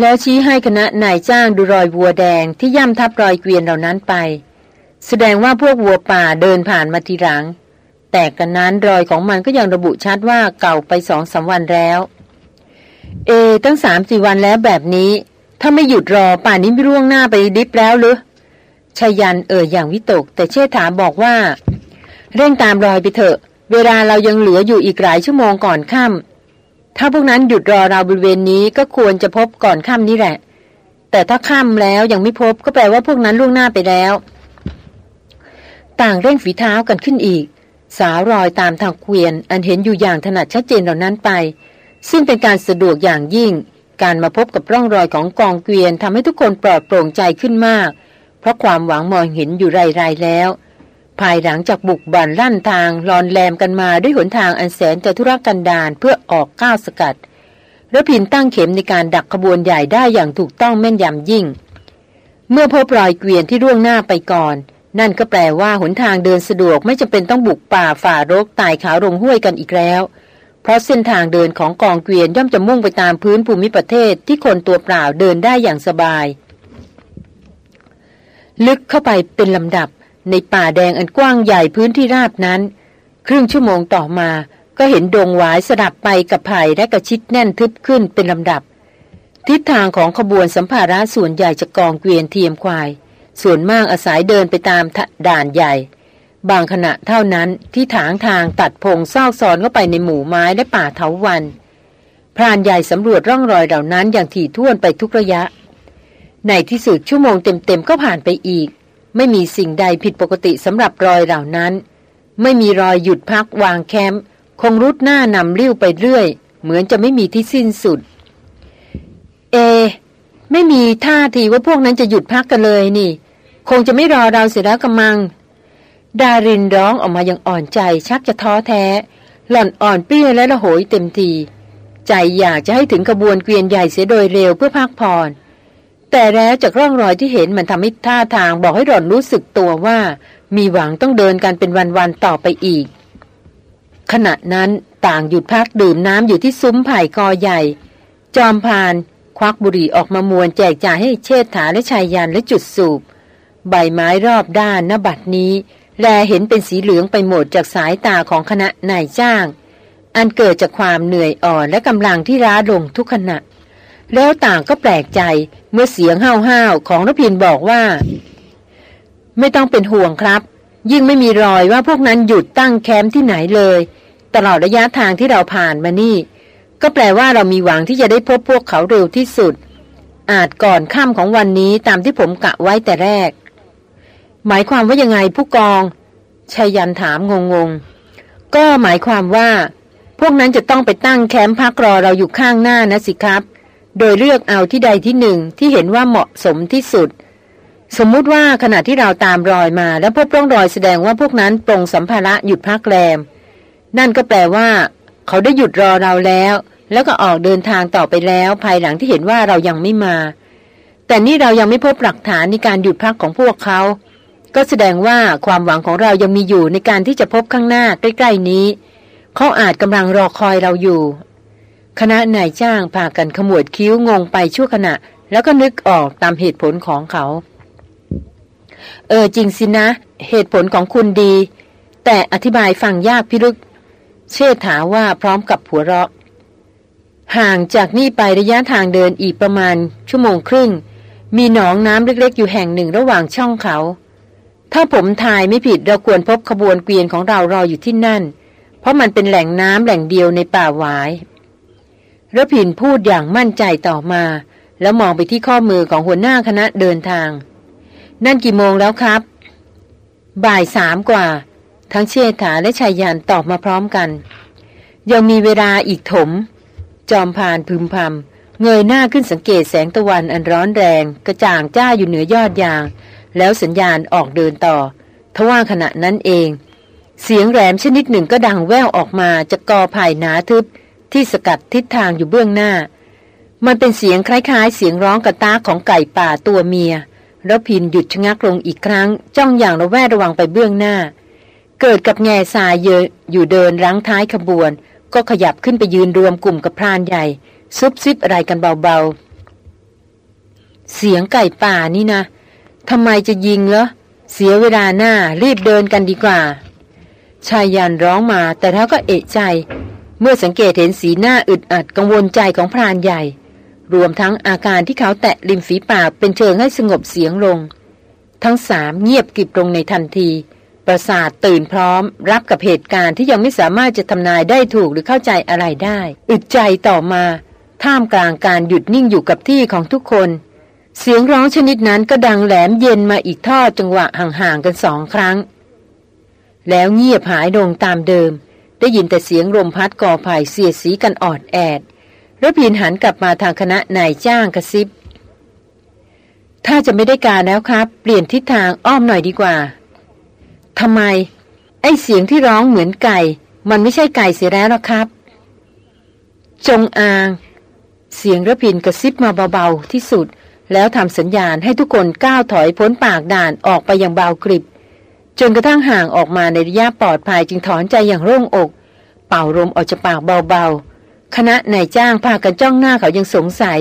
แล้วชี้ให้คณะนายจ้างดูรอยวัวแดงที่ย่ำทับรอยเกวียนเหล่านั้นไป แสดงว่าพวกวัวป่าเดินผ่านมาทีหลัง แต่กันนั้นรอยของมันก็ยังระบุชัดว่าเก่าไปสองสาวันแล้ว เอ ตั้งสามสี่วันแล้วแบบนี้ ถ้าไม่หยุดรอป่านนี้ไม่ร่วงหน้าไปดิบแล้วหรือชายันเอ่ยอย่างวิตก แต่เชษฐาบอกว่า เร่งตามรอยไปเถอะ เวลาเรายังเหลืออยู่อีกหลายชั่วโมงก่อนค่ำ ถ้าพวกนั้นหยุดรอเราบริเวณนี้ก็ควรจะพบก่อนค่ำนี่แหละ แต่ถ้าค่ำแล้วยังไม่พบก็แปลว่าพวกนั้นล่วงหน้าไปแล้ว ต่างเร่งฝีเท้ากันขึ้นอีก สาวรอยตามทางเกวียน อันเห็นอยู่อย่างถนัดชัดเจนเหล่านั้นไป ซึ่งเป็นการสะดวกอย่างยิ่ง การมาพบกับร่องรอยของกองเกวียนทำให้ทุกคนปลอดโปร่งใจขึ้นมาก เพราะความหวังมองเห็นอยู่ไรๆแล้ว ภายหลังจากบุกบั่นลั่นทางลอนแลมกันมาด้วยหนทางอันแสนจะทุรกันดารเพื่อออกก้าวสกัดระพินตั้งเข็มในการดักขบวนใหญ่ได้อย่างถูกต้องแม่นยำยิ่ง เมื่อพบรอยเกวียนที่ร่วงหน้าไปก่อน นั่นก็แปลว่าหนทางเดินสะดวกไม่จำเป็นต้องบุกป่าฝ่ารกตายขาวลงห้วยกันอีกแล้ว เพราะเส้นทางเดินของกองเกวียนย่อมจะมุ่งไปตามพื้นภูมิประเทศที่คนตัวเปล่าเดินได้อย่างสบาย ลึกเข้าไปเป็นลำดับ ในป่าแดงอันกว้างใหญ่พื้นที่ราบนั้น ครึ่งชั่วโมงต่อมาก็เห็นดงหวายสลับไปกับไผ่และกระชิดแน่นทึบขึ้นเป็นลำดับ ทิศทางของขบวนสัมภาระส่วนใหญ่จะกองเกวียนเทียมควาย ส่วนมากอาศัยเดินไปตามด่านใหญ่ บางขณะเท่านั้นที่ถางทางตัดพงซอกซอนเข้าไปในหมู่ไม้และป่าเถาวันพรานใหญ่สำรวจร่องรอยเหล่านั้นอย่างถี่ถ้วนไปทุกระยะ ในที่สุดชั่วโมงเต็มๆก็ผ่านไปอีก ไม่มีสิ่งใดผิดปกติสำหรับรอยเหล่านั้น ไม่มีรอยหยุดพักวางแคมป์คงรุดหน้านำเลี้ยวไปเรื่อย เหมือนจะไม่มีที่สิ้นสุด เอ ไม่มีท่าทีว่าพวกนั้นจะหยุดพักกันเลยนี่ คงจะไม่รอเราเสียแล้วกำมัง ดารินร้องออกมาอย่างอ่อนใจชักจะท้อแท้ หล่อนอ่อนเปี้ยและละโหยเต็มที ใจอยากจะให้ถึงขบวนเกวียนใหญ่เสียโดยเร็วเพื่อพักผ่อน แต่แล้วจากร่องรอยที่เห็นมันทำให้ท่าทางบอกให้หล่อนรู้สึกตัวว่า มีหวังต้องเดินกันเป็นวันๆต่อไปอีก ขณะนั้นต่างหยุดพักดื่มน้ำอยู่ที่ซุ้มไผ่กอใหญ่ จอมพาน ควักบุหรี่ออกมามวนแจกจ่ายให้เชษฐาและชายยันและจุดสูบ ใบไม้รอบด้านนบัดนี้ แลเห็นเป็นสีเหลืองไปหมดจากสายตาของคณะนายจ้าง อันเกิดจากความเหนื่อยอ่อนและกำลังที่ร้าลงทุกขณะ แล้วต่างก็แปลกใจเมื่อเสียงห้าวๆของรพินบอกว่า ไม่ต้องเป็นห่วงครับ ยิ่งไม่มีรอยว่าพวกนั้นหยุดตั้งแคมป์ที่ไหนเลย ตลอดระยะทางที่เราผ่านมานี่ ก็แปลว่าเรามีหวังที่จะได้พบพวกเขาเร็วที่สุด อาจก่อนค่ำของวันนี้ตามที่ผมกะไว้แต่แรก หมายความว่ายังไงผู้กองชายันถามงงๆ ก็หมายความว่า พวกนั้นจะต้องไปตั้งแคมป์พักรอเราอยู่ข้างหน้านะสิครับ โดยเลือกเอาที่ใดที่หนึ่งที่เห็นว่าเหมาะสมที่สุด สมมุติว่าขณะที่เราตามรอยมา แล้วพบร่องรอยแสดงว่าพวกนั้นปรงสัมภาระหยุดพักแรม นั่นก็แปลว่า เขาได้หยุดรอเราแล้ว แล้วก็ออกเดินทางต่อไปแล้ว ภายหลังที่เห็นว่าเรายังไม่มา แต่นี่เรายังไม่พบหลักฐานในการหยุดพักของพวกเขา ก็แสดงว่าความหวังของเรายังมีอยู่ในการที่จะพบข้างหน้าใกล้ ๆนี้เขาอาจกำลังรอคอยเราอยู่ คณะนายจ้างพากันขมวดคิ้วงงไปชั่วขณะ แล้วก็นึกออกตามเหตุผลของเขา เออจริงสินะ เหตุผลของคุณดี แต่อธิบายฟังยากพิรึก เชษฐาว่าพร้อมกับหัวเราะ ห่างจากนี่ไประยะทางเดินอีกประมาณ ชั่วโมงครึ่ง มีหนองน้ำเล็กๆ อยู่แห่งหนึ่งระหว่างช่องเขา ถ้าผมทายไม่ผิดเราควรพบขบวนเกวียนของเรารออยู่ที่นั่น เพราะมันเป็นแหล่งน้ำแหล่งเดียวในป่าหวาย ระพินพูดอย่างมั่นใจต่อมา แล้วมองไปที่ข้อมือของหัวหน้าคณะเดินทาง นั่นกี่โมงแล้วครับ บ่ายสามกว่า ทั้งเชษฐาและชายยานตอบมาพร้อมกัน ยังมีเวลาอีกถม จอมพานพึมพำเงยหน้าขึ้นสังเกตแสงตะวันอันร้อนแรง กระจ่างจ้าอยู่เหนือยอดยาง แล้วสัญญาณออกเดินต่อทว่าขณะนั้นเอง เสียงแหลมชนิดหนึ่งก็ดังแว่วออกมาจากกอไผ่หนาทึบ ที่สกัดทิศทางอยู่เบื้องหน้า มันเป็นเสียงคล้าย ๆ เสียงร้องกระตาของไก่ป่าตัวเมียแล้วพินหยุดชะงักลงอีกครั้ง จ้องอย่างระแวดระวังไปเบื้องหน้า เกิดกับแง่ทรายเยอะอยู่เดินรั้งท้ายขบวน ก็ขยับขึ้นไปยืนรวมกลุ่มกับพรานใหญ่ ซุบซิบอะไรกันเบาๆ เสียงไก่ป่านี่นะทำไมจะยิงเหรอเสียเวลาหน้ารีบเดินกันดีกว่าชายยันร้องมาแต่เขาก็เอะใจ เมื่อสังเกตเห็นสีหน้าอึดอัดกังวลใจของพรานใหญ่ รวมทั้งอาการที่เขาแตะริมฝีปากเป็นเชิงให้สงบเสียงลง ทั้งสามเงียบกิบลงในทันที ประสาทตื่นพร้อม รับกับเหตุการณ์ที่ยังไม่สามารถจะทำนายได้ถูกหรือเข้าใจอะไรได้ อึดใจต่อมา ท่ามกลางการหยุดนิ่งอยู่กับที่ของทุกคน เสียงร้องชนิดนั้นก็ดังแหลมเย็นมาอีกทอดจังหวะห่างๆกันสองครั้ง แล้วเงียบหายลงตามเดิม ได้ยินแต่เสียงลมพัดก่อไผ่เสียดสีกันออดแอดระพินหันกลับมาทางคณะนายจ้างกระซิบ ถ้าจะไม่ได้การแล้วครับ เปลี่ยนทิศทางอ้อมหน่อยดีกว่าทำไม ไอเสียงที่ร้องเหมือนไก่ มันไม่ใช่ไก่เสียแล้วหรอครับ จงอาง เสียงระพินกระซิบมาเบาๆที่สุด แล้วทำสัญญาณให้ทุกคนก้าวถอยพ้นปากด่านออกไปอย่างเบากริบ จนกระทั่งห่างออกมาในระยะปลอดภัยจึงถอนใจอย่างโล่งอก เป่าลมออกจากปากเบาๆ คณะนายจ้างพากันจ้องหน้าเขายังสงสัย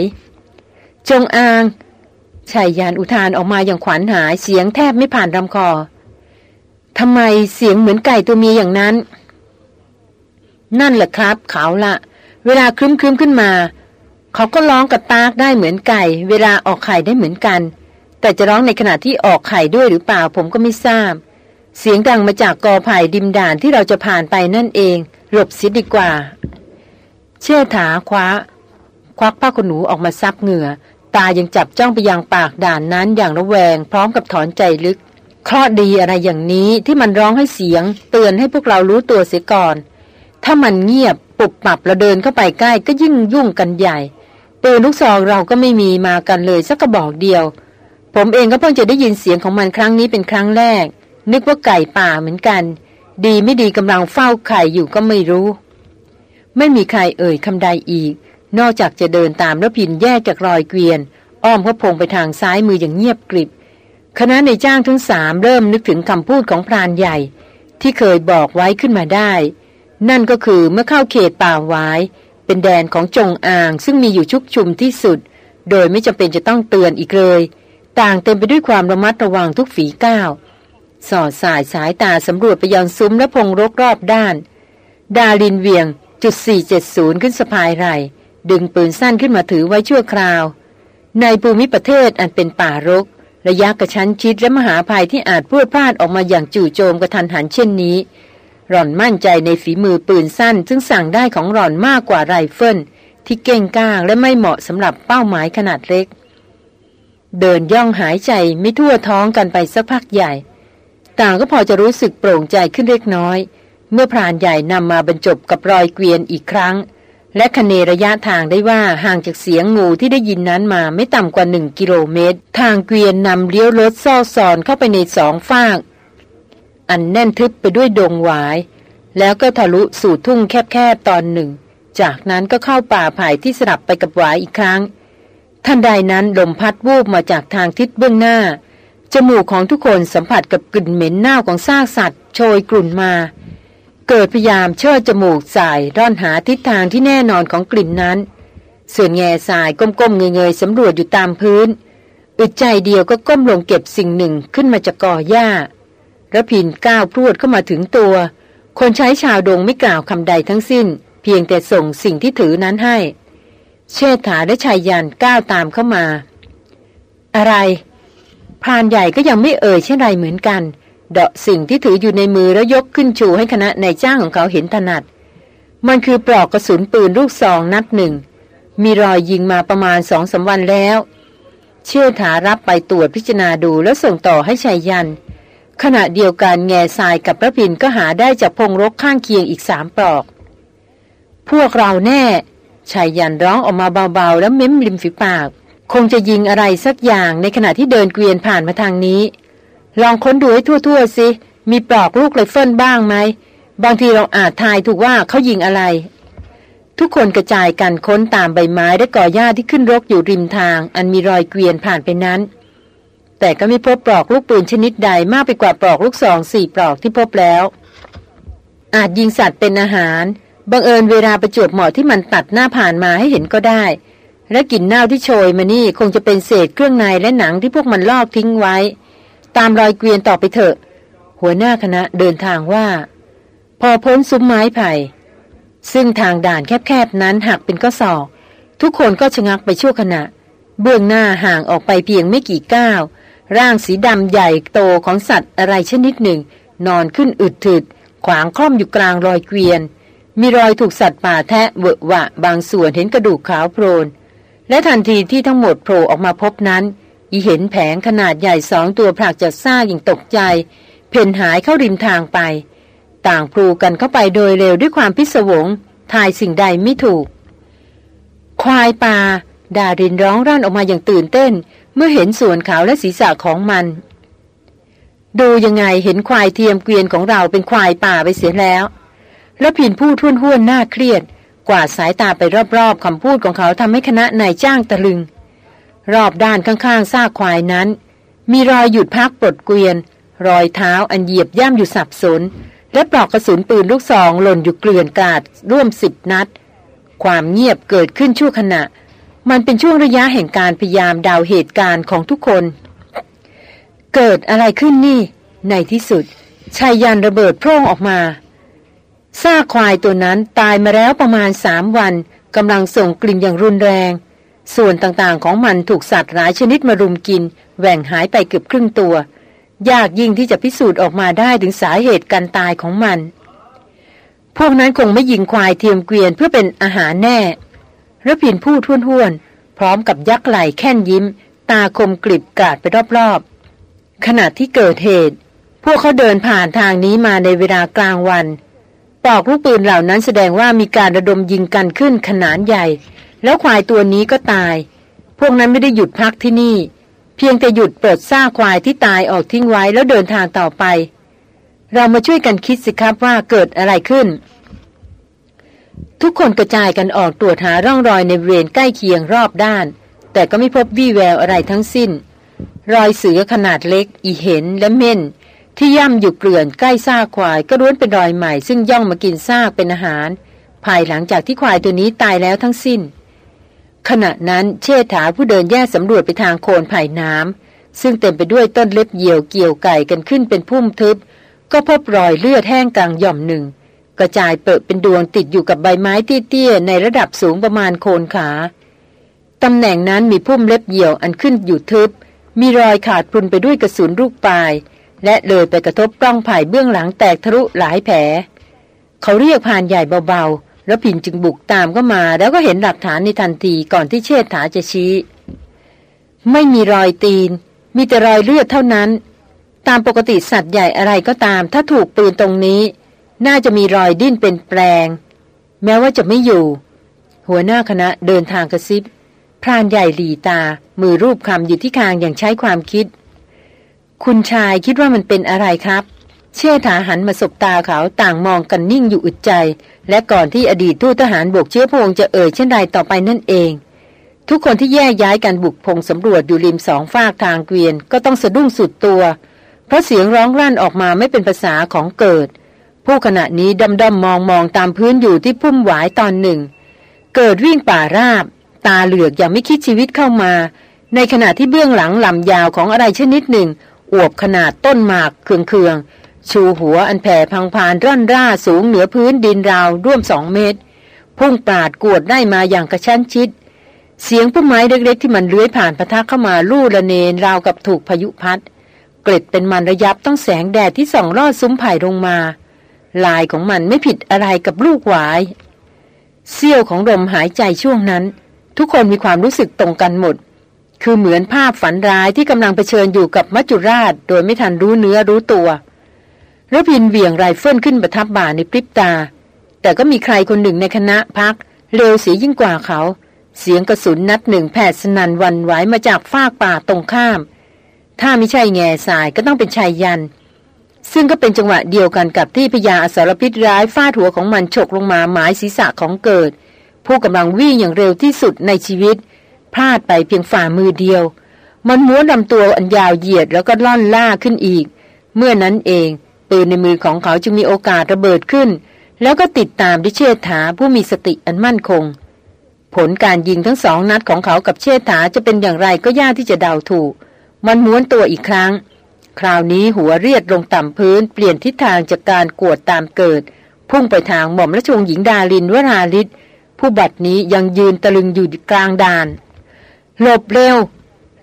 จงอางชายยานอุทานออกมาอย่างขวัญหายเสียงแทบไม่ผ่านลำคอทำไมเสียงเหมือนไก่ตัวเมียอย่างนั้น นั่นแหละครับ เขาละเวลาครึ้มๆขึ้นมา เขาก็ร้องกับตากได้เหมือนไก่ เวลาออกไข่ได้เหมือนกัน แต่จะร้องในขณะที่ออกไข่ด้วยหรือเปล่าผมก็ไม่ทราบ เสียงดังมาจากกอไผ่ดิมด่านที่เราจะผ่านไปนั่นเอง หลบซิดีกว่า เชื่อถาคว้า ควักผ้าขนหนูออกมาซับเหงื่อ ตายังจับจ้องไปยังปากด่านนั้นอย่างระแวง พร้อมกับถอนใจลึกเคราะดีอะไรอย่างนี้ที่มันร้องให้เสียง เตือนให้พวกเรารู้ตัวเสียก่อน ถ้ามันเงียบปุบปับเราเดินเข้าไปใกล้ก็ยิ่งยุ่งกันใหญ่ปืนลูกซองเราก็ไม่มีมากันเลยสักกระบอกเดียว ผมเองก็เพิ่งจะได้ยินเสียงของมันครั้งนี้เป็นครั้งแรก นึกว่าไก่ป่าเหมือนกัน ดีไม่ดีกำลังเฝ้าไข่อยู่ก็ไม่รู้ ไม่มีใครเอ่ยคำใดอีก นอกจากจะเดินตามแล้วพินแยกจากรอยเกวียน อ้อมเขาพงไปทางซ้ายมืออย่างเงียบกริบคณะในจ้างทั้งสามเริ่มนึกถึงคำพูดของพรานใหญ่ ที่เคยบอกไว้ขึ้นมาได้ นั่นก็คือเมื่อเข้าเขตป่าไว้ เป็นแดนของจงอางซึ่งมีอยู่ชุกชุมที่สุด โดยไม่จำเป็นจะต้องเตือนอีกเลย ต่างเต็มไปด้วยความระมัดระวังทุกฝีก้าว สอดส่ายสายตาสำรวจไปยังซุ้มและพงรกรอบด้าน ดารินเหวี่ยงจุด 470 ขึ้นสะพายไหล่ดึงปืนสั้นขึ้นมาถือไว้ชั่วคราว ในภูมิประเทศอันเป็นป่ารก ระยะกระชั้นชิดและมหาภัยที่อาจพรวดพราดออกมาอย่างจู่โจมกะทันหันเช่นนี้ หล่อนมั่นใจในฝีมือปืนสั้น ซึ่งสั่งได้ของหล่อนมากกว่าไรเฟิลที่เก้งก้างและไม่เหมาะสำหรับเป้าหมายขนาดเล็ก เดินย่องหายใจไม่ทั่วท้องกันไปสักพักใหญ่ ต่างก็พอจะรู้สึกโปร่งใจขึ้นเล็กน้อย เมื่อพรานใหญ่นำมาบรรจบกับรอยเกวียนอีกครั้ง และคเนระยะทางได้ว่าห่างจากเสียงงูที่ได้ยินนั้นมาไม่ต่ำกว่าหนึ่งกิโลเมตร ทางเกวียนนำเลี้ยวรถซ่อซอนเข้าไปในสองฟากอันแน่นทึบไปด้วยดงหวาย แล้วก็ทะลุสู่ทุ่งแคบๆตอนหนึ่ง จากนั้นก็เข้าป่าไผ่ที่สลับไปกับหวายอีกครั้ง ทันใดนั้นลมพัดวูบมาจากทางทิศเบื้องหน้า จมูกของทุกคนสัมผัสกับกลิ่นเหม็นเน่าของซากสัตว์ โชยกลุ่นมา เกิดพยายามเชิดจมูกสายร่อนหาทิศทางที่แน่นอนของกลิ่นนั้น ส่วนแง่สายก้มๆเงยๆสำรวจอยู่ตามพื้น อึดใจเดียวก็ก้มลงเก็บสิ่งหนึ่งขึ้นมาจากกอหญ้าระพินก้าวพรวดเข้ามาถึงตัว คนใช้ชาวดงไม่กล่าวคำใดทั้งสิ้น เพียงแต่ส่งสิ่งที่ถือนั้นให้ เชษฐาและชายยันก้าวตามเข้ามา อะไร พรานใหญ่ก็ยังไม่เอ่ยเช่นไรเหมือนกัน เดาะสิ่งที่ถืออยู่ในมือแล้วยกขึ้นชูให้คณะนายจ้างของเขาเห็นถนัด มันคือปลอกกระสุนปืนลูกซองนัดหนึ่ง มีรอยยิงมาประมาณสองสาวันแล้ว เชื่อถารับไปตรวจพิจารณาดูแล้วส่งต่อให้ชายยัน ขณะเดียวกันแง่ทรายกับพระพินก็หาได้จากพงรกข้างเคียงอีกสามปลอก พวกเราแน่ชายยันร้องออกมาเบาๆ แล้วเม้มริมฝีปาก คงจะยิงอะไรสักอย่างในขณะที่เดินเกวียนผ่านมาทางนี้ ลองค้นดูให้ทั่วๆสิ มีปลอกลูกไรเฟิลบ้างไหม บางทีเราอาจทายถูกว่าเขายิงอะไร ทุกคนกระจายกันค้นตามใบไม้และก่อหญ้าที่ขึ้นรกอยู่ริมทาง อันมีรอยเกวียนผ่านไปนั้น แต่ก็ไม่พบปลอกลูกปืนชนิดใดมากไปกว่าปลอกลูกซองสี่ปลอกที่พบแล้ว อาจยิงสัตว์เป็นอาหารบังเอิญเวลาประจวบเหมาะที่มันตัดหน้าผ่านมาให้เห็นก็ได้ และกลิ่นเน่าที่โชยมานี่คงจะเป็นเศษเครื่องในและหนังที่พวกมันลอกทิ้งไว้ ตามรอยเกวียนต่อไปเถอะ หัวหน้าคณะเดินทางว่า พอพ้นซุ้มไม้ไผ่ ซึ่งทางด่านแคบๆนั้นหักเป็นก็สอก ทุกคนก็ชะงักไปชั่วขณะ เบื้องหน้าห่างออกไปเพียงไม่กี่ก้าวร่างสีดำใหญ่โตของสัตว์อะไรชนิดหนึ่ง นอนขึ้นอึดถึด ขวางคล่อมอยู่กลางรอยเกวียน มีรอยถูกสัตว์ป่าแทะเวอะวะบางส่วนเห็นกระดูกขาวโพลน และทันทีที่ทั้งหมดโผล่ออกมาพบนั้นอีเห็นแผงขนาดใหญ่สองตัวผลักจากซ่าอย่างตกใจ เพ่นหายเข้าริมทางไป ต่างพลูกันเข้าไปโดยเร็วด้วยความพิศวงทายสิ่งใดไม่ถูก ควายป่าดารินร้องร่านออกมาอย่างตื่นเต้น เมื่อเห็นส่วนขาวและศีรษะของมัน ดูยังไงเห็นควายเทียมเกวียนของเราเป็นควายป่าไปเสียแล้ว แล้วผินผู้ทุ่นห้วนหน้าเครียด กวาดสายตาไปรอบๆคำพูดของเขาทำให้คณะนายจ้างตะลึง รอบด้านข้างๆซากควายนั้น มีรอยหยุดพักปลดเกวียน รอยเท้าอันเหยียบย่ำอยู่สับสน และปลอกกระสุนปืนลูกซองหล่นอยู่เกลื่อนกาดร่วมสิบนัด ความเงียบเกิดขึ้นชั่วขณะ มันเป็นช่วงระยะแห่งการพยายามดาวเหตุการณ์ของทุกคน เกิดอะไรขึ้นนี่ ในที่สุดชายยันระเบิดโพร่งออกมา ซากควายตัวนั้นตายมาแล้วประมาณสามวันกำลังส่งกลิ่นอย่างรุนแรง ส่วนต่างๆของมันถูกสัตว์หลายชนิดมารุมกินแหว่งหายไปเกือบครึ่งตัว ยากยิ่งที่จะพิสูจน์ออกมาได้ถึงสาเหตุการตายของมัน พวกนั้นคงไม่ยิงควายเทียมเกวียนเพื่อเป็นอาหารแน่ระพินพูดท้วนๆพร้อมกับยักไหล่แค่นยิ้ม ตาคมกริบกาดไปรอบๆขณะที่เกิดเหตุ พวกเขาเดินผ่านทางนี้มาในเวลากลางวัน ปอกลูกปืนเหล่านั้นแสดงว่ามีการระดมยิงกันขึ้นขนาดใหญ่ แล้วควายตัวนี้ก็ตาย พวกนั้นไม่ได้หยุดพักที่นี่ เพียงแต่หยุดปลดซากควายที่ตายออกทิ้งไว้แล้วเดินทางต่อไป เรามาช่วยกันคิดสิครับว่าเกิดอะไรขึ้น ทุกคนกระจายกันออกตรวจหาร่องรอยในบริเวณใกล้เคียงรอบด้าน แต่ก็ไม่พบวี่แววอะไรทั้งสิ้น รอยเสือขนาดเล็ก อีเห็นและเม่น ที่ย่ำอยู่เกลื่อนใกล้ซากควายก็ล้วนเป็นรอยใหม่ ซึ่งย่องมากินซากเป็นอาหาร ภายหลังจากที่ควายตัวนี้ตายแล้วทั้งสิ้น ขณะนั้นเชษฐาผู้เดินแย่สำรวจไปทางโคนไผ่น้ำซึ่งเต็มไปด้วยต้นเล็บเหี่ยวเกี่ยวไก่กันขึ้นเป็นพุ่มทึบ ก็พบรอยเลือดแห้งกลางหย่อมหนึ่ง กระจายเปิดเป็นดวงติดอยู่กับใบไม้เตี้ยๆในระดับสูงประมาณโคนขาตำแหน่งนั้นมีพุ่มเล็บเหี่ยวอันขึ้นอยู่ทึบ มีรอยขาดพรุนไปด้วยกระสุนลูกปลาย และเลยไปกระทบกล้องไผ่เบื้องหลังแตกทะลุหลายแผล เขาเรียกผ่านใหญ่เบาๆ แล้วผินจึงบุกตามก็มา แล้วก็เห็นหลักฐานในทันทีก่อนที่เชษฐาจะชี้ ไม่มีรอยตีน มีแต่รอยเลือดเท่านั้น ตามปกติสัตว์ใหญ่อะไรก็ตาม ถ้าถูกปืนตรงนี้ น่าจะมีรอยดิ้นเป็นแปลง แม้ว่าจะไม่อยู่ หัวหน้าคณะเดินทางกระซิบพรานใหญ่หลีตา มือรูปคำอยู่ที่คางอย่างใช้ความคิด คุณชายคิดว่ามันเป็นอะไรครับ เชษฐาหันมาสบตาเขาต่างมองกันนิ่งอยู่อึดใจ และก่อนที่อดีตทูตทหารบกเชื้อพงจะเอ่ยเช่นใดต่อไปนั่นเอง ทุกคนที่แยกย้ายกันบุกพงสำรวจอยู่ริมสองฝากทางเกวียนก็ต้องสะดุ้งสุดตัว เพราะเสียงร้องรั่นออกมาไม่เป็นภาษาของเกิด ผู้ขณะนี้ดำดำมองมองตามพื้นอยู่ที่พุ่มหวายตอนหนึ่ง เกิดวิ่งป่าราบ ตาเหลือกอย่างไม่คิดชีวิตเข้ามา ในขณะที่เบื้องหลังลำยาวของอะไรชนิดหนึ่ง อวบขนาดต้นหมากเคืองๆ ชูหัวอันแผ่พังพานร่อนร่าสูงเหนือพื้นดินราวร่วมสองเมตร พุ่งปาดกวดได้มาอย่างกระชั้นชิด เสียงพุ่มไม้เล็กๆที่มันเลื้อยผ่านพะทักเข้ามาลู่ระเนนราวกับถูกพายุพัด เกล็ดเป็นมันระยับต้องแสงแดดที่ส่องลอดซุ้มไผ่ลงมา ลายของมันไม่ผิดอะไรกับลูกหวายเสี้ยวของลมหายใจช่วงนั้น ทุกคนมีความรู้สึกตรงกันหมด คือเหมือนภาพฝันร้ายที่กำลังเผชิญอยู่กับมัจจุราช โดยไม่ทันรู้เนื้อรู้ตัวรพินทร์เหวี่ยงไรเฟิลขึ้นประทับบ่าในพริบตา แต่ก็มีใครคนหนึ่งในคณะพรรคเร็วเสียยิ่งกว่าเขา เสียงกระสุนนัดหนึ่งแผดสนั่นหวั่นไหวมาจากฟากป่าตรงข้าม ถ้าไม่ใช่แงซายก็ต้องเป็นไชยยันต์ ซึ่งก็เป็นจังหวะเดียวกันกับที่พญาอสรพิษร้ายฟาดหัวของมันฉกลงมาหมายศีรษะของเกิด ผู้กำลังวิ่งอย่างเร็วที่สุดในชีวิต พลาดไปเพียงฝ่ามือเดียว มันม้วนลำตัวอันยาวเหยียดแล้วก็ล่อนล่าขึ้นอีก เมื่อนั้นเองปืนในมือของเขาจึงมีโอกาสระเบิดขึ้น แล้วก็ติดตามดิเชษฐาผู้มีสติอันมั่นคง ผลการยิงทั้งสองนัดของเขากับเชษฐาจะเป็นอย่างไรก็ยากที่จะเดาถูก มันม้วนตัวอีกครั้ง คราวนี้หัวเรียดลงต่ำพื้นเปลี่ยนทิศทางจากการกวดตามเกิด พุ่งไปทางหม่อมราชวงศ์หญิงดาลินวราลิศผู้บัดนี้ยังยืนตะลึงอยู่กลางด่าน หลบเร็ว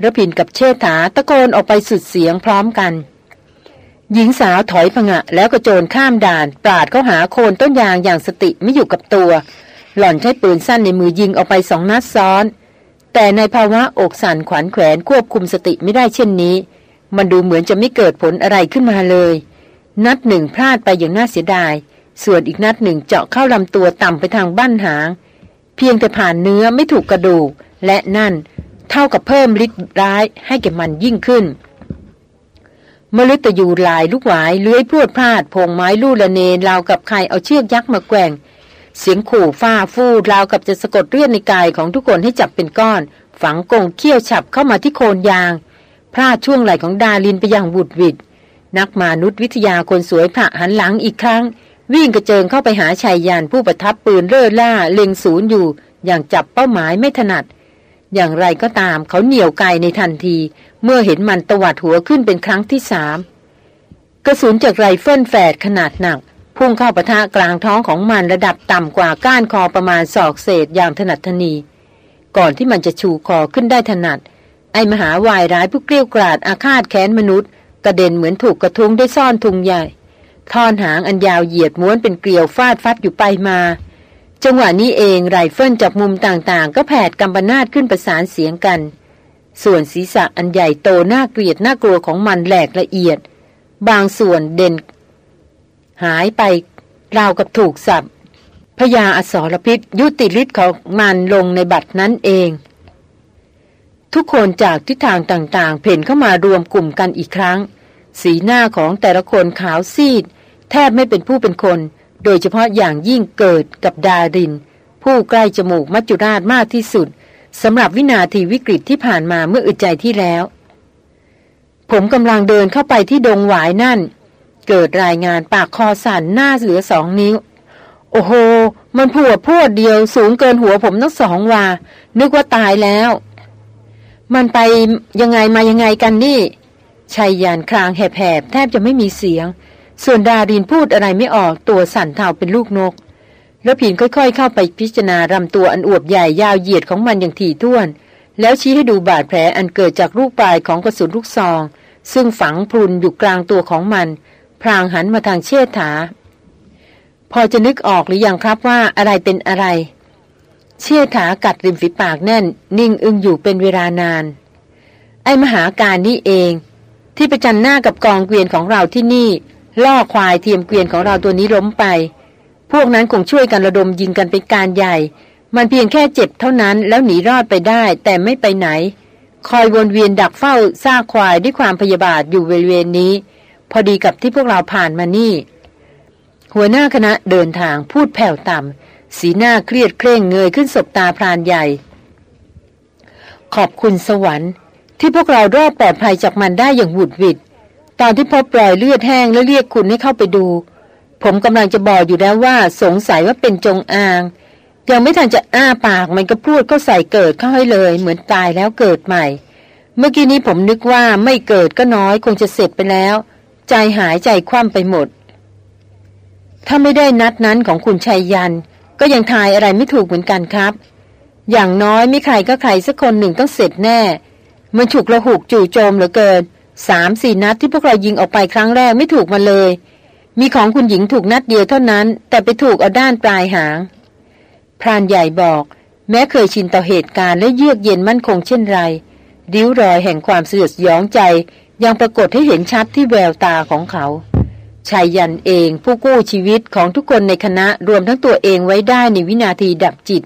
ระพินกับเชษฐาตะโกนออกไปสุดเสียงพร้อมกัน หญิงสาวถอยผงะ แล้วก็โจรข้ามด่าน ปราดเข้าหาโคนต้นยางอย่างสติไม่อยู่กับตัว หล่อนใช้ปืนสั้นในมือยิงออกไปสองนัดซ้อน แต่ในภาวะอกสั่นขวัญแขวนควบคุมสติไม่ได้เช่นนี้ มันดูเหมือนจะไม่เกิดผลอะไรขึ้นมาเลย นัดหนึ่งพลาดไปอย่างน่าเสียดาย ส่วนอีกนัดหนึ่งเจาะเข้าลำตัวต่ำไปทางบ้านหาง เพียงแต่ผ่านเนื้อไม่ถูกกระดูกและนั่น เท่ากับเพิ่มฤทธิ์ร้ายให้แก่มันยิ่งขึ้นมฤตยูลายลูกหวายเลื้อยพรวดพลาดพงไม้ลู่ละเนราวกับใครเอาเชือกยักษ์มาแกว่ง เสียงขู่ฟ้าฟูดราวกับจะสะกดเลือดในกายของทุกคนให้จับเป็นก้อน ฝังกงเขี้ยวฉับเข้ามาที่โคนยาง พลาดช่วงไหล่ของดาลินไปอย่างบุดวิดนักมนุษยวิทยาคนสวยผ่าหันหลังอีกครั้ง วิ่งกระเจิงเข้าไปหาไชยยันต์ผู้ประทับปืนเล่อล่าเล็งศูนย์อยู่ อย่างจับเป้าหมายไม่ถนัด อย่างไรก็ตามเขาเหนี่ยวไกในทันที เมื่อเห็นมันตวัดหัวขึ้นเป็นครั้งที่สามกระสุนจากไรเฟิลแฝดขนาดหนัก พุ่งเข้าปะทะกลางท้องของมันระดับต่ำกว่าก้านคอประมาณศอกเศษอย่างถนัดถนี่ ก่อนที่มันจะชูคอขึ้นได้ถนัด ไอ้มหาวายร้ายผู้เกรี้ยวกราดอาฆาตแค้นมนุษย์ กระเด็นเหมือนถูกกระทุ้งด้วยท่อนซุงใหญ่ท่อนหางอันยาวเหยียดม้วนเป็นเกลียวฟาดฟัดอยู่ไปมา จังหวะนี้เองไรเฟิลจากมุมต่างๆ ก็แผดกัมปนาทขึ้นประสานเสียงกัน ส่วนศีรษะอันใหญ่โตน่าเกลียดน่ากลัวของมันแหลกละเอียด บางส่วนกระเด็น หายไปราวกับถูกสับพญาอสรพิษยุติฤทธิ์ของมันลงในบัดนั้นเอง ทุกคนจากทิศทางต่างๆ เพ่นเข้ามารวมกลุ่มกันอีกครั้ง สีหน้าของแต่ละคนขาวซีด แทบไม่เป็นผู้เป็นคน โดยเฉพาะอย่างยิ่งเกิดกับดาริน ผู้ใกล้จมูกมัจจุราชมากที่สุดสำหรับวินาทีวิกฤตที่ผ่านมาเมื่ออึดใจที่แล้ว ผมกำลังเดินเข้าไปที่ดงหวายนั่น เกิดรายงานปากคอสั่นหน้าเหลือสองนิ้ว โอ้โห มันผัวพวดเดียวสูงเกินหัวผมทั้งสองวา นึกว่าตายแล้ว มันไปยังไงมายังไงกันนี่ชัยยานคลางแหบๆแทบจะไม่มีเสียง ส่วนดารินพูดอะไรไม่ออกตัวสั่นเทาเป็นลูกนก แล้วผินค่อยๆ เข้าไปพิจารณารำตัวอันอวบใหญ่ยาวเหยียดของมันอย่างถี่ถ้วน แล้วชี้ให้ดูบาดแผลอันเกิดจากลูกปลายของกระสุนลูกซอง ซึ่งฝังพรุนอยู่กลางตัวของมัน พรางหันมาทางเชษฐา พอจะนึกออกหรือยังครับว่าอะไรเป็นอะไร เชษฐากัดริมฝีปากแน่น นิ่งอึ้งอยู่เป็นเวลานาน ไอ้มหาการนี่เอง ที่ประจันหน้ากับกองเกวียนของเราที่นี่ ล่อควายเทียมเกวียนของเราตัวนี้ล้มไป พวกนั้นคงช่วยกันระดมยิงกันเป็นการใหญ่ มันเพียงแค่เจ็บเท่านั้นแล้วหนีรอดไปได้แต่ไม่ไปไหน คอยวนเวียนดักเฝ้าซากควายด้วยความพยาบาทอยู่บริเวณนี้ พอดีกับที่พวกเราผ่านมานี่ หัวหน้าคณะเดินทางพูดแผ่วต่ำสีหน้าเครียดเคร่งเงยขึ้นศบตาพรานใหญ่ ขอบคุณสวรรค์ที่พวกเรารอดปลอดภัยจากมันได้อย่างหวุดหวิด ตอนที่พบปล่อยเลือดแห้งแล้วเรียกคุณให้เข้าไปดู ผมกำลังจะบอกอยู่แล้วว่า สงสัยว่าเป็นจงอาง ยังไม่ทันจะอ้าปากมันก็พูดก็ใส่เกิดเข้าให้เลย เหมือนตายแล้วเกิดใหม่ เมื่อกี้นี้ผมนึกว่าไม่เกิดก็น้อยคงจะเสร็จไปแล้ว ใจหายใจคว่ำไปหมด ถ้าไม่ได้นัดนั้นของคุณชัยยัน ก็ยังทายอะไรไม่ถูกเหมือนกันครับ อย่างน้อยไม่ใครก็ใครสักคนหนึ่งต้องเสร็จแน่ มันฉุกระหุกจู่โจมเหลือเกิน สามสี่นัดที่พวกเรายิงออกไปครั้งแรกไม่ถูกมาเลย มีของคุณหญิงถูกนัดเดียวเท่านั้น แต่ไปถูกเอาด้านปลายหาง พรานใหญ่บอก แม้เคยชินต่อเหตุการณ์และเยือกเย็นมั่นคงเช่นไร ริ้วรอยแห่งความสยดยองใจ ยังปรากฏให้เห็นชัดที่แววตาของเขาชายยันเองผู้กู้ชีวิตของทุกคนในคณะรวมทั้งตัวเองไว้ได้ในวินาทีดับจิต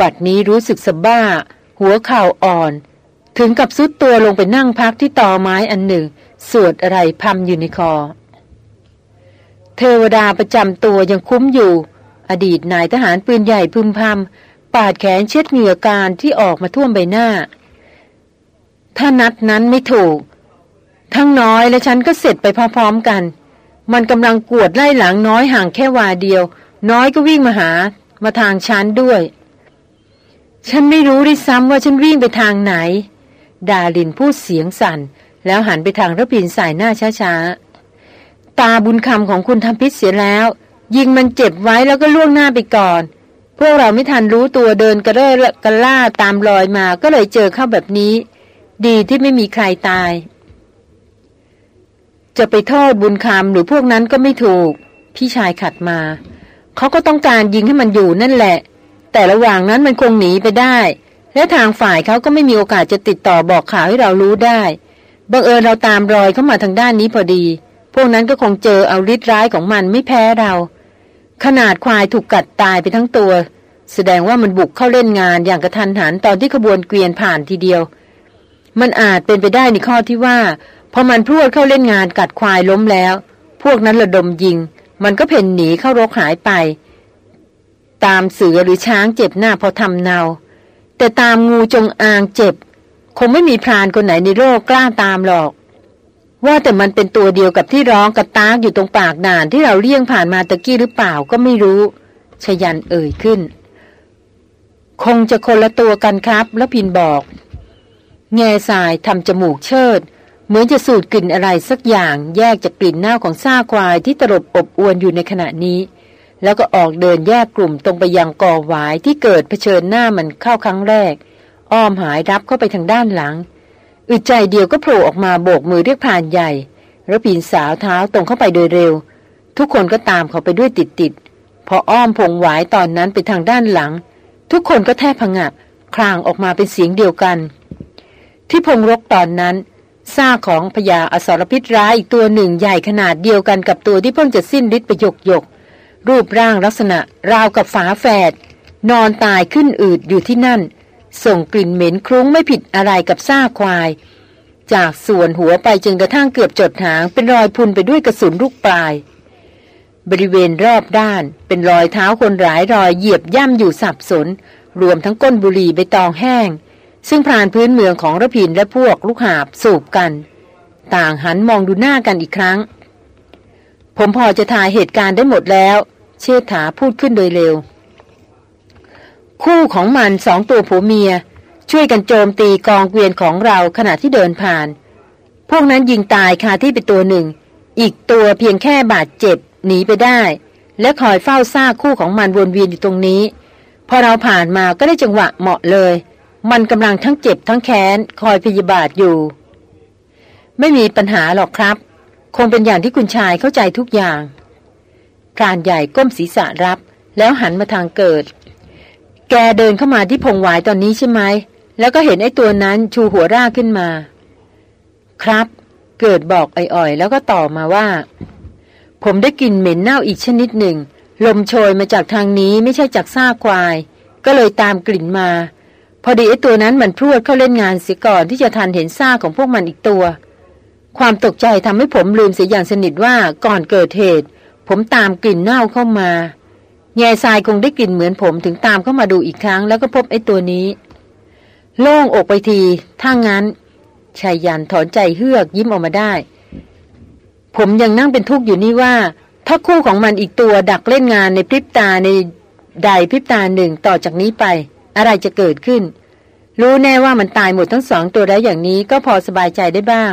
บัดนี้รู้สึกสบ้า หัวเข่าอ่อน ถึงกับซุดตัวลงไปนั่งพักที่ตอไม้อันหนึ่ง สวดอะไรพัมอยู่ในคอ เทวดาประจำตัวยังคุ้มอยู่ อดีตนายทหารปืนใหญ่พึมพำปาดแขนเช็ดเหงื่อการที่ออกมาท่วมใบหน้า ถ้านัดนั้นไม่ถูก ทั้งน้อยและฉันก็เสร็จไปพร้อมๆกัน มันกำลังกวดไล่หลังน้อยห่างแค่วาเดียว น้อยก็วิ่งมาหามาทางฉันด้วย ฉันไม่รู้ด้วยซ้ำว่าฉันวิ่งไปทางไหน ดาลินพูดเสียงสั่น แล้วหันไปทางระพินสายหน้าช้าๆ ตาบุญคำของคุณทำพิษเสียแล้ว ยิงมันเจ็บไว้แล้วก็ล่วงหน้าไปก่อน พวกเราไม่ทันรู้ตัวเดินกระเร่อกระล่าตามรอยมาก็เลยเจอเข้าแบบนี้ ดีที่ไม่มีใครตาย จะไปโทษบุญคำหรือพวกนั้นก็ไม่ถูก พี่ชายขัดมา เขาก็ต้องการยิงให้มันอยู่นั่นแหละ แต่ระหว่างนั้นมันคงหนีไปได้ และทางฝ่ายเขาก็ไม่มีโอกาสจะติดต่อบอกข่าวให้เรารู้ได้บังเอิญเราตามรอยเข้ามาทางด้านนี้พอดี พวกนั้นก็คงเจอเอาฤทธิ์ร้ายของมันไม่แพ้เรา ขนาดควายถูกกัดตายไปทั้งตัว แสดงว่ามันบุกเข้าเล่นงานอย่างกระทันหันตอนที่ขบวนเกวียนผ่านทีเดียว มันอาจเป็นไปได้ในข้อที่ว่าพอมันพรวดเข้าเล่นงานกัดควายล้มแล้ว พวกนั้นระดมยิง มันก็เพ่นหนีเข้ารกหายไป ตามเสือหรือช้างเจ็บหน้าพอทำเนา แต่ตามงูจงอางเจ็บ คงไม่มีพรานคนไหนในโลกกล้าตามหรอก ว่าแต่มันเป็นตัวเดียวกับที่ร้องกับตากอยู่ตรงปากด่านที่เราเลี่ยงผ่านมาตะกี้หรือเปล่าก็ไม่รู้ชยันเอ่ยขึ้น คงจะคนละตัวกันครับ แล้วพินบอก แง่สายทำจมูกเชิด เหมือนจะสูดกลิ่นอะไรสักอย่างแยกจากกลิ่นเน่าของซากควายที่ตลบอบอวนอยู่ในขณะนี้ แล้วก็ออกเดินแยกกลุ่มตรงไปยังกอหวายที่เกิดเผชิญหน้ามันเข้าครั้งแรก อ้อมหายรับเข้าไปทางด้านหลัง อึดใจเดียวก็โผล่ออกมาโบกมือเรียกผ่านใหญ่แล้วปีนสาวเท้าตรงเข้าไปโดยเร็ว ทุกคนก็ตามเขาไปด้วยติดติดพออ้อมพงหวายตอนนั้นไปทางด้านหลัง ทุกคนก็แทบพังะคลางออกมาเป็นเสียงเดียวกัน ที่พงรกตอนนั้นซากของพญาอสรพิษร้ายอีกตัวหนึ่งใหญ่ขนาดเดียวกันกับตัวที่เพิ่งจะสิ้นฤทธิ์ไปหยกหยก รูปร่างลักษณะราวกับฝาแฝด นอนตายขึ้นอืดอยู่ที่นั่น ส่งกลิ่นเหม็นคลุ้งไม่ผิดอะไรกับซากควาย จากส่วนหัวไปจนกระทั่งเกือบจดหางเป็นรอยพุนไปด้วยกระสุนลูกปลาย บริเวณรอบด้านเป็นรอยเท้าคนหลายรอยเหยียบย่ำอยู่สับสน รวมทั้งก้นบุหรี่ใบตองแห้ง ซึ่งพรานพื้นเมืองของระพินและพวกลูกหาบสูบกัน ต่างหันมองดูหน้ากันอีกครั้ง ผมพอจะถ่ายเหตุการณ์ได้หมดแล้ว เชษฐาพูดขึ้นโดยเร็ว คู่ของมันสองตัวผัวเมีย ช่วยกันโจมตีกองเกวียนของเราขณะที่เดินผ่าน พวกนั้นยิงตายคาที่ไปตัวหนึ่ง อีกตัวเพียงแค่บาดเจ็บหนีไปได้ และคอยเฝ้าซากคู่ของมันวนเวียนอยู่ตรงนี้ พอเราผ่านมาก็ได้จังหวะเหมาะเลย มันกำลังทั้งเจ็บทั้งแค้นคอยพยาบาทอยู่ ไม่มีปัญหาหรอกครับ คงเป็นอย่างที่คุณชายเข้าใจทุกอย่างพรานใหญ่ก้มศีรษะรับ แล้วหันมาทางเกิด แกเดินเข้ามาที่พงหวายตอนนี้ใช่ไหม แล้วก็เห็นไอ้ตัวนั้นชูหัวร่าขึ้นมา ครับ เกิดบอกอ่อยๆ แล้วก็ต่อมาว่า ผมได้กลิ่นเหม็นเน่าอีกชนิดหนึ่ง ลมโชยมาจากทางนี้ไม่ใช่จากซากควาย ก็เลยตามกลิ่นมา พอดีไอ้ตัวนั้นมันพรวดเข้าเล่นงานเสียก่อนที่จะทันเห็นซากของพวกมันอีกตัว ความตกใจทำให้ผมลืมเสียอย่างสนิทว่าก่อนเกิดเหตุ ผมตามกลิ่นเน่าเข้ามาแง่ทรายคงได้กลิ่นเหมือนผมถึงตามเข้ามาดูอีกครั้ง แล้วก็พบไอ้ตัวนี้ โล่งอกไปที ถ้างั้นชายยันถอนใจเฮือกยิ้มออกมาได้ ผมยังนั่งเป็นทุกข์อยู่นี่ว่า ถ้าคู่ของมันอีกตัวดักเล่นงานในพริบตาในใดพริบตาหนึ่งต่อจากนี้ไป อะไรจะเกิดขึ้น รู้แน่ว่ามันตายหมดทั้งสองตัวแล้วอย่างนี้ก็พอสบายใจได้บ้าง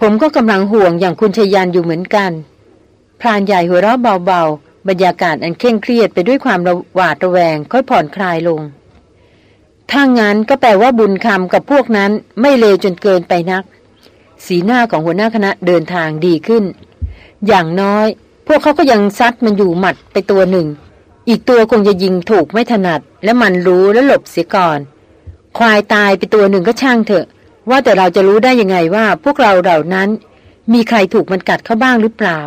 ผมก็กำลังห่วงอย่างคุณชยันอยู่เหมือนกัน พรานใหญ่หัวเราะเบาๆ บรรยากาศอันเคร่งเครียดไปด้วยความระหวาดระแวงค่อยผ่อนคลายลง ถ้างั้นก็แปลว่าบุญคำกับพวกนั้นไม่เลวจนเกินไปนัก สีหน้าของหัวหน้าคณะเดินทางดีขึ้น อย่างน้อย พวกเขาก็ยังซัดมันอยู่หมัดไปตัวหนึ่ง อีกตัวคงจะยิงถูกไม่ถนัด และมันรู้และหลบเสียก่อน ควายตายไปตัวหนึ่งก็ช่างเถอะ ว่าแต่เราจะรู้ได้ยังไงว่าพวกเราเหล่านั้นมีใครถูกมันกัดเข้าบ้างหรือเปล่า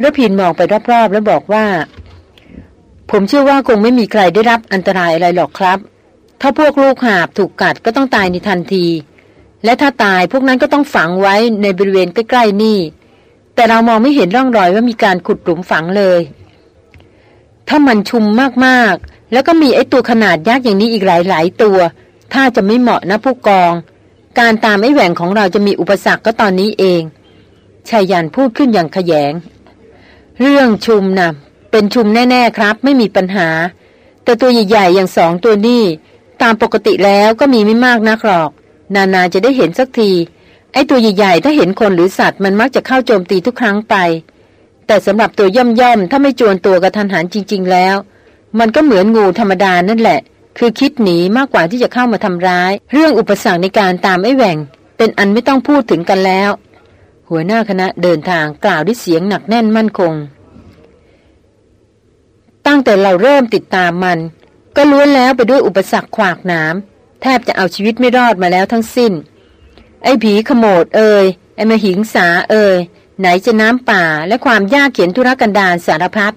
แล้วพินมองไปรอบๆแล้วบอกว่า ผมเชื่อว่าคงไม่มีใครได้รับอันตรายอะไรหรอกครับ ถ้าพวกลูกหาบถูกกัดก็ต้องตายในทันที และถ้าตายพวกนั้นก็ต้องฝังไว้ในบริเวณใกล้ๆนี่ แต่เรามองไม่เห็นร่องรอยว่ามีการขุดหลุมฝังเลย ถ้ามันชุมมากๆ แล้วก็มีไอ้ตัวขนาดยักษ์อย่างนี้อีกหลายๆตัว ถ้าจะไม่เหมาะนะผู้กอง การตามไอ้แหว่งของเราจะมีอุปสรรคก็ตอนนี้เองชายยันพูดขึ้นอย่างขยง เรื่องชุมนะ่ะเป็นชุมแน่ ๆ ครับ ไม่มีปัญหา แต่ตัวใหญ่ๆอย่างสองตัวนี้ตามปกติแล้วก็มีไม่มากนักหรอก นาๆจะได้เห็นสักที ไอ้ตัวใหญ่ๆถ้าเห็นคนหรือสัตว์มันมักจะเข้าโจมตีทุกครั้งไป แต่สำหรับตัวย่อมๆถ้าไม่จวนตัวกระทันหันจริง ๆ แล้ว มันก็เหมือนงูธรรมดานั่นแหละ คือคิดหนีมากกว่าที่จะเข้ามาทำร้าย เรื่องอุปสรรคในการตามไอ้แหว่ง เป็นอันไม่ต้องพูดถึงกันแล้ว หัวหน้าคณะเดินทางกล่าวด้วยเสียงหนักแน่นมั่นคง ตั้งแต่เราเริ่มติดตามมัน ก็ล้วนแล้วไปด้วยอุปสรรคขวากหนามแทบจะเอาชีวิตไม่รอดมาแล้วทั้งสิ้น ไอ้ผีขโมดเอ่ยไอ้มหิงสาเอ่ยไหนจะน้ำป่าและความยากเขียนธุรกันดารสารพัด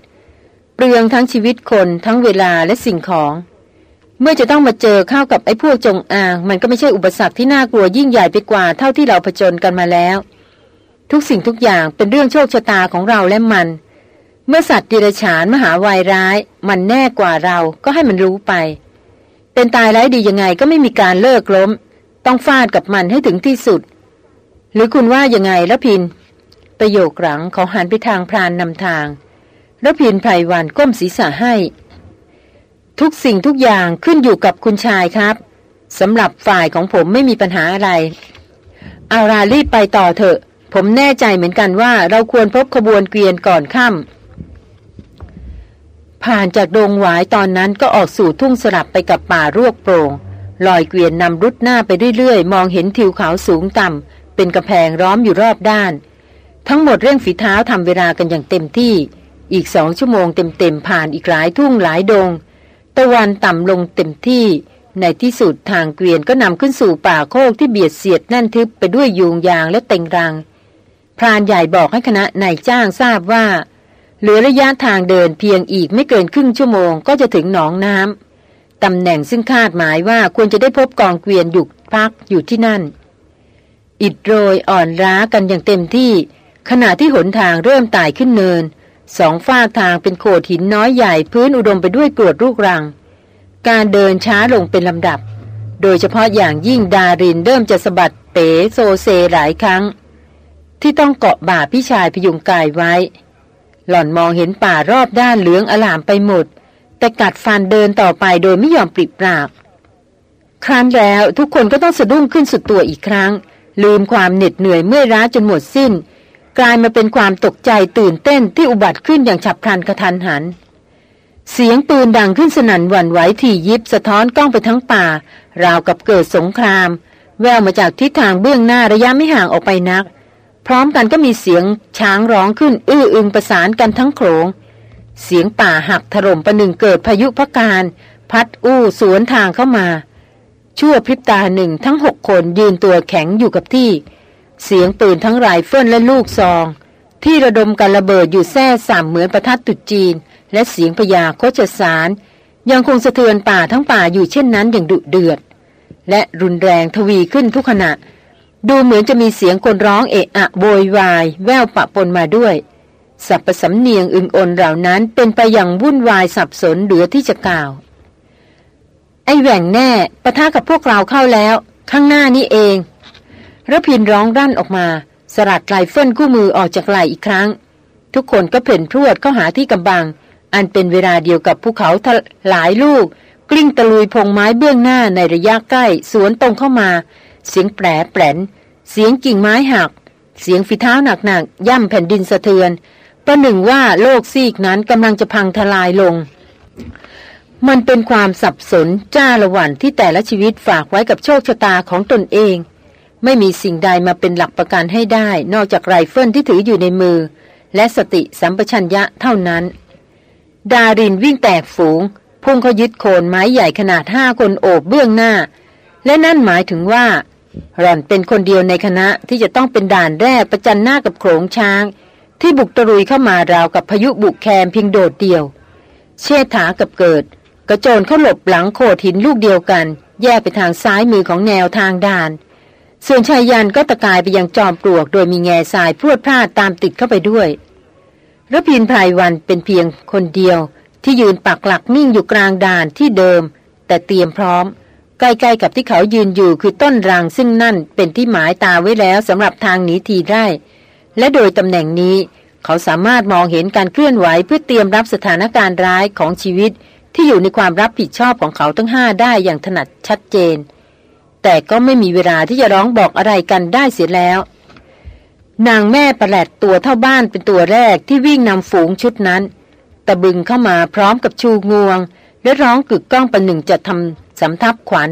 เปลืองทั้งชีวิตคนทั้งเวลาและสิ่งของ เมื่อจะต้องมาเจอเข้ากับไอ้พวกจงอาง มันก็ไม่ใช่อุปสรรคที่น่ากลัวยิ่งใหญ่ไปกว่าเท่าที่เราผจญกันมาแล้ว ทุกสิ่งทุกอย่างเป็นเรื่องโชคชะตาของเราและมัน เมื่อสัตว์ดิรฉานมหาวายร้าย มันแน่กว่าเราก็ให้มันรู้ไป เป็นตายร้ายดียังไงก็ไม่มีการเลิกล้ม ต้องฟาดกับมันให้ถึงที่สุด หรือคุณว่ายังไงละพิน ประโยคหลังเขาหันไปทางพรานนำทางแล้วพินไพรวันก้มศีรษะให้ ทุกสิ่งทุกอย่างขึ้นอยู่กับคุณชายครับสำหรับฝ่ายของผมไม่มีปัญหาอะไร เอารารีบไปต่อเถอะ ผมแน่ใจเหมือนกันว่าเราควรพบขบวนเกวียนก่อนค่ำผ่านจากดงหวายตอนนั้นก็ออกสู่ทุ่งสลับไปกับป่ารวกโปร่งลอยเกวียนนำรุดหน้าไปเรื่อยๆ มองเห็นทิวเขาสูงต่ำเป็นกระแพงร้อมอยู่รอบด้าน ทั้งหมดเร่งฝีเท้าทำเวลากันอย่างเต็มที่ อีกสองชั่วโมงเต็มๆผ่านอีกหลายทุ่งหลายดง ตะวันต่ำลงเต็มที่ในที่สุดทางเกวียนก็นำขึ้นสู่ป่าโคกที่เบียดเสียดแน่นทึบไปด้วยยุงยางและเต็งรัง พรานใหญ่บอกให้คณะนายจ้างทราบว่า เหลือระยะทางเดินเพียงอีกไม่เกินครึ่งชั่วโมงก็จะถึงหนองน้ำตำแหน่งซึ่งคาดหมายว่าควรจะได้พบกองเกวียนหยุดพักอยู่ที่นั่น อิดโรยอ่อนร้ากันอย่างเต็มที่ ขณะที่หนทางเริ่มไต่ขึ้นเนิน สองฝ้าทางเป็นโขดหินน้อยใหญ่พื้นอุดมไปด้วยกรวดลูกรัง การเดินช้าลงเป็นลำดับ โดยเฉพาะอย่างยิ่งดารินเริ่มจะสะบัดเป๋โซเซหลายครั้ง ที่ต้องเกาะบ่าพี่ชายพยุงกายไว้ หล่อนมองเห็นป่ารอบด้านเหลืองอลามไปหมด แต่กัดฟันเดินต่อไปโดยไม่ยอมปริบปราก ครั้นแล้วทุกคนก็ต้องสะดุ้งขึ้นสุดตัวอีกครั้ง ลืมความเหน็ดเหนื่อยเมื่อยล้าจนหมดสิ้น กลายมาเป็นความตกใจตื่นเต้นที่อุบัติขึ้นอย่างฉับพลันกระทันหัน เสียงปืนดังขึ้นสนั่นหวั่นไหวถี่ยิบสะท้อนกล้องไปทั้งป่า ราวกับเกิดสงคราม แว่วมาจากทิศทางเบื้องหน้าระยะไม่ห่างออกไปนัก พร้อมกันก็มีเสียงช้างร้องขึ้น อื้ออึงประสานกันทั้งโขลงเสียงป่าหักถล่มประหนึ่งเกิดพายุพัการ พัดอู้สวนทางเข้ามา ชั่วพริบตาหนึ่งทั้งหกคนยืนตัวแข็งอยู่กับที่ เสียงปืนทั้งไรเฟิลและลูกซอง ที่ระดมกันระเบิดอยู่แท้สามเหมือนประทัดตรุษจีน และเสียงพญาคชสาร ยังคงสะเทือนป่าทั้งป่าอยู่เช่นนั้นอย่างดุเดือด และรุนแรงทวีขึ้นทุกขณะ ดูเหมือนจะมีเสียงคนร้องเอะอะโวยวาย แว่วปะปนมาด้วย สับประสำเนียงอึงอลเหล่านั้นเป็นไปอย่างวุ่นวายสับสนเหลือที่จะกล่าว ไอ้แหว่งแน่ปะทะกับพวกเราเข้าแล้ว ข้างหน้านี่เอง รพินทร์ร้องลั่นออกมา สลัดไรเฟิลคู่มือออกจากไหล่อีกครั้ง ทุกคนก็เพ่นพรวดเข้าหาที่กำบัง อันเป็นเวลาเดียวกับภูเขาหลายลูก กลิ้งตะลุยพงไม้เบื้องหน้าในระยะใกล้ สวนตรงเข้ามา เสียงแปรแปลน เสียงกิ่งไม้หัก เสียงฝีเท้าหนักๆย่ำแผ่นดินสะเทือนประหนึ่งว่าโลกซีกนั้นกำลังจะพังทลายลง มันเป็นความสับสนจ้าละวันที่แต่ละชีวิตฝากไว้กับโชคชะตาของตนเอง ไม่มีสิ่งใดมาเป็นหลักประกันให้ได้ นอกจากไรเฟิลที่ถืออยู่ในมือ และสติสัมปชัญญะเท่านั้น ดารินวิ่งแตกฝูง พุ่งเขายึดโคนไม้ใหญ่ขนาดห้าคนโอบเบื้องหน้า และนั่นหมายถึงว่าหล่อนเป็นคนเดียวในคณะที่จะต้องเป็นด่านแรกประจันหน้ากับโขงช้าง ที่บุกตรุยเข้ามาราวกับพายุบุกแคมเพียงโดดเดียว เชษฐากับเกิด กระโจนเข้าหลบหลังโขดหินลูกเดียวกัน แยกไปทางซ้ายมือของแนวทางด่าน ส่วนชายยันก็ตะกายไปยังจอมปลวก โดยมีแง่ทรายพรวดพลาดตามติดเข้าไปด้วยระพินไพรวันเป็นเพียงคนเดียว ที่ยืนปักหลักนิ่งอยู่กลางด่านที่เดิม แต่เตรียมพร้อม ใกล้ๆกับที่เขายืนอยู่คือต้นรังซึ่งนั่นเป็นที่หมายตาไว้แล้วสำหรับทางหนีทีไร่และโดยตำแหน่งนี้เขาสามารถมองเห็นการเคลื่อนไหวเพื่อเตรียมรับสถานการณ์ร้ายของชีวิต ที่อยู่ในความรับผิดชอบของเขาทั้งห้าได้อย่างถนัดชัดเจน แต่ก็ไม่มีเวลาที่จะร้องบอกอะไรกันได้เสียแล้ว นางแม่ประหลดตัวเท่าบ้านเป็นตัวแรกที่วิ่งนำฝูงชุดนั้น ตะบึงเข้ามาพร้อมกับชูงวง และร้องกึกก้องประหนึ่งจะทำสำทับขวัญ